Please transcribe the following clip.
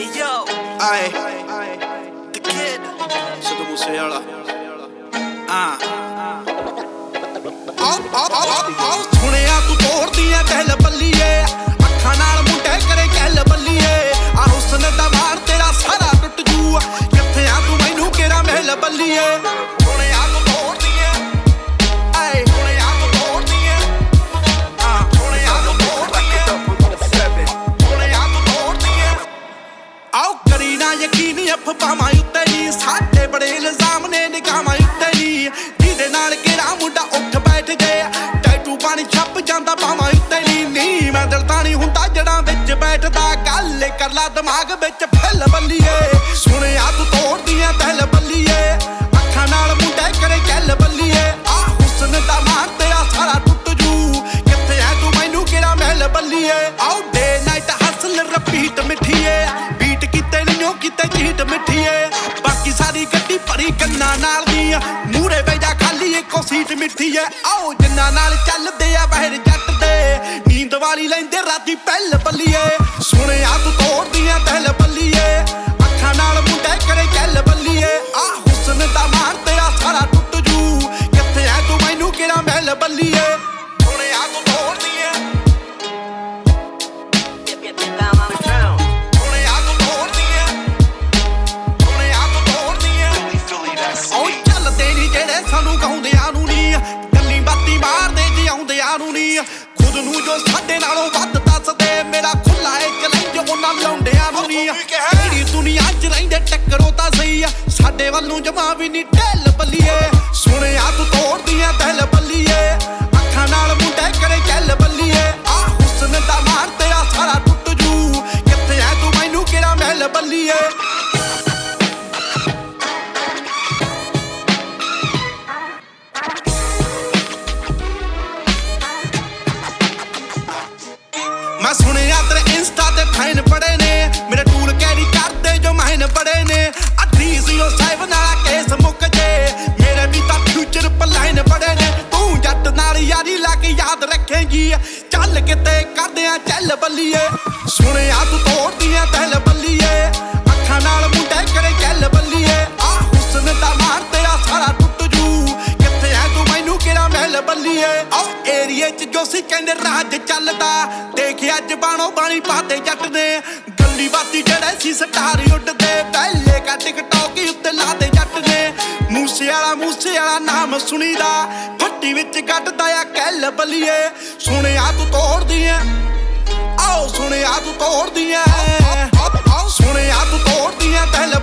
Hey yo, aye, the kid. Så du måste göra. Ah. ਯਕੀਨ ਅਫਵਾਹਾਂ ਉੱਤੇ ਨਹੀਂ ਸਾਡੇ ਬੜੇ ਇਲਜ਼ਾਮ ਨੇ ਨਿਗਾਹਾਂ ਉੱਤੇ ਨਹੀਂ ਜਿਹਦੇ ਨਾਲ ਕਿਹੜਾ ਮੁੰਡਾ ਉੱਠ ਬੈਠ ਜੇ ਟੈਟੂ ਪਾਣੀ ਛੱਪ ਜਾਂਦਾ ਬਾਹਾਂ ਉੱਤੇ ਨਹੀਂ ਨਹੀਂ ਮੈਂ ਦਿਲ ਹੁੰਦਾ ਜੜਾਂ ਵਿੱਚ ਬੈਠਦਾ। ਗੱਲ ਕਰ ਲਾ ਦਿਮਾਗ ਵਿੱਚ ਫੈਲ ਬੱਲੀਏ। ਸੁਣਿਆ ਤੂੰ ਤੋੜਦੀਆਂ ਐ ਤਹਿਲ ਬੱਲੀਏ। ਅੱਖਾਂ ਨਾਲ ਮੁੰਡੇ ਕਰੇ ਗੱਲ ਬੱਲੀਏ। ਆ ਹੁਸਨ ਦਾ ਮਾਰ ਤੇਰਾ ਸਾਰਾ ਟੁੱਟ ਜੂ। ਕਿੱਥੇ ਐ ਤੂੰ? ਮੈਨੂੰ ਕਿਹੜਾ ਮਹਿਲ ਬੱਲੀਏ? ਆਉ ਡੇ ਸੀਟ ਮਿੱਠੀਏ ਆਓ ਜਿੰਨਾ ਨਾਲ ਚੱਲਦੇ ਆ, ਬਹਿਰ ਜੱਟ ਦੇ ਨੀਂਦ ਵਾਲੀ ਲੈਂਦੇ ਰਾਤੀ ਪਹਿਲ ਬੱਲੀਏ ਸੁਣਿਆ ਤੂੰ ਤੋੜਦੀ ਜਿਉਂਦਿਆਂ ਨੂੰ ਨਹੀਂ ਖੁਦ ਨੂੰ ਜੋ ਸਾਡੇ ਨਾਲੋਂ ਵੱਧ ਦੱਸਦੇ ਮੇਰਾ ਖੁੱਲਾ ਏ ਚੈਲੰਜ ਉਹਨਾਂ ਲੌਂਡਿਆਂ ਨੂੰ ਨਹੀਂ ਕਿਹੜੀ ਦੁਨੀਆ 'ਚ ਰਹਿੰਦੇ ਟੱਕਰੋ ਤਾਂ ਸਹੀ ਆ। ਸਾਡੇ ਵੱਲੋਂ ਜਮਾ ਵੀ ਨਹੀਂ ਢਿੱਲ ਬੱਲੀਏ ਸੁਣਿਆ ਤੂੰ ਤੋੜਦੀ ਐ ਦਿਲ ਬੱਲੀਏ ਅੱਖਾਂ ਨਾਲ ਮੁੰਡੇ ਕਰੇ ਚੱਲ ਬੱਲੀਏ ਆ ਹੁਸਨ ਦਾ ਮਾਰ ਤੇਰਾ ਸਾਰਾ ਟੁੱਟ ਜੂ। ਕਿੱਥੇ ਐ ਤੂੰ? ਮੈਨੂੰ ਕਿਹੜਾ ਮਹਿਲ ਬੱਲੀਏ ਕਰਦੇ ਆ ਚੱਲ ਬੱਲੀਏ। ਸੁਣਿਆ ਤੂੰ ਤੋੜਦੀ ਐ ਦਿਲ ਬੱਲੀਏ। ਅੱਖਾਂ ਨਾਲ ਮੁੰਡੇ ਕਰੇ ਚੱਲ ਬੱਲੀਏ। ਆ ਹੁਸਨ ਦਾ ਮਾਰ ਤੇਰਾ ਸਾਰਾ ਟੁੱਟ ਜੂ। ਕਿੱਥੇ ਐ ਤੂੰ ਮੈਨੂੰ ਕਿਹੜਾ ਮਹਿਲ ਬੱਲੀਏ? ਆਓ ਏਰੀਏ ਚ ਜੋ ਕਹਿੰਦੇ ਰਾਜ ਚੱਲਦਾ। ਦੇਖ ਅੱਜ ਬਾਣੋ ਬਾਣੀ ਪਾਤੇ ਜੱਟ ਨੇ। ਗੱਲੀ ਬਾਤੀ ਜਿਹੜੇ ਸੀ ਸਟਾਰ ਉੱਡਦੇ। ਪਹਿਲੇ ਕਾ ਟਿਕਟੌਕ ਉੱਤੇ ਲਾਦੇ ਜੱਟ ਨੇ। ਮੂਸੇ ਵਾਲਾ ਮੂਸੇ ਵਾਲਾ ਨਾਮ ਸੁਣੀਦਾ। ਫੱਟੀ ਵਿੱਚ ਗੱਡਦਾ ਬੱਲੀਏ ਸੁਣਿਆ ਤੂੰ ਤੋੜਦੀ ਐ ਆਓ, ਸੁਣਿਆ ਤੂੰ ਤੋੜਦੀ ਐ ਆਓ, ਸੁਣਿਆ ਤੂੰ ਤੋੜਦੀ ਐ ਦਿਲ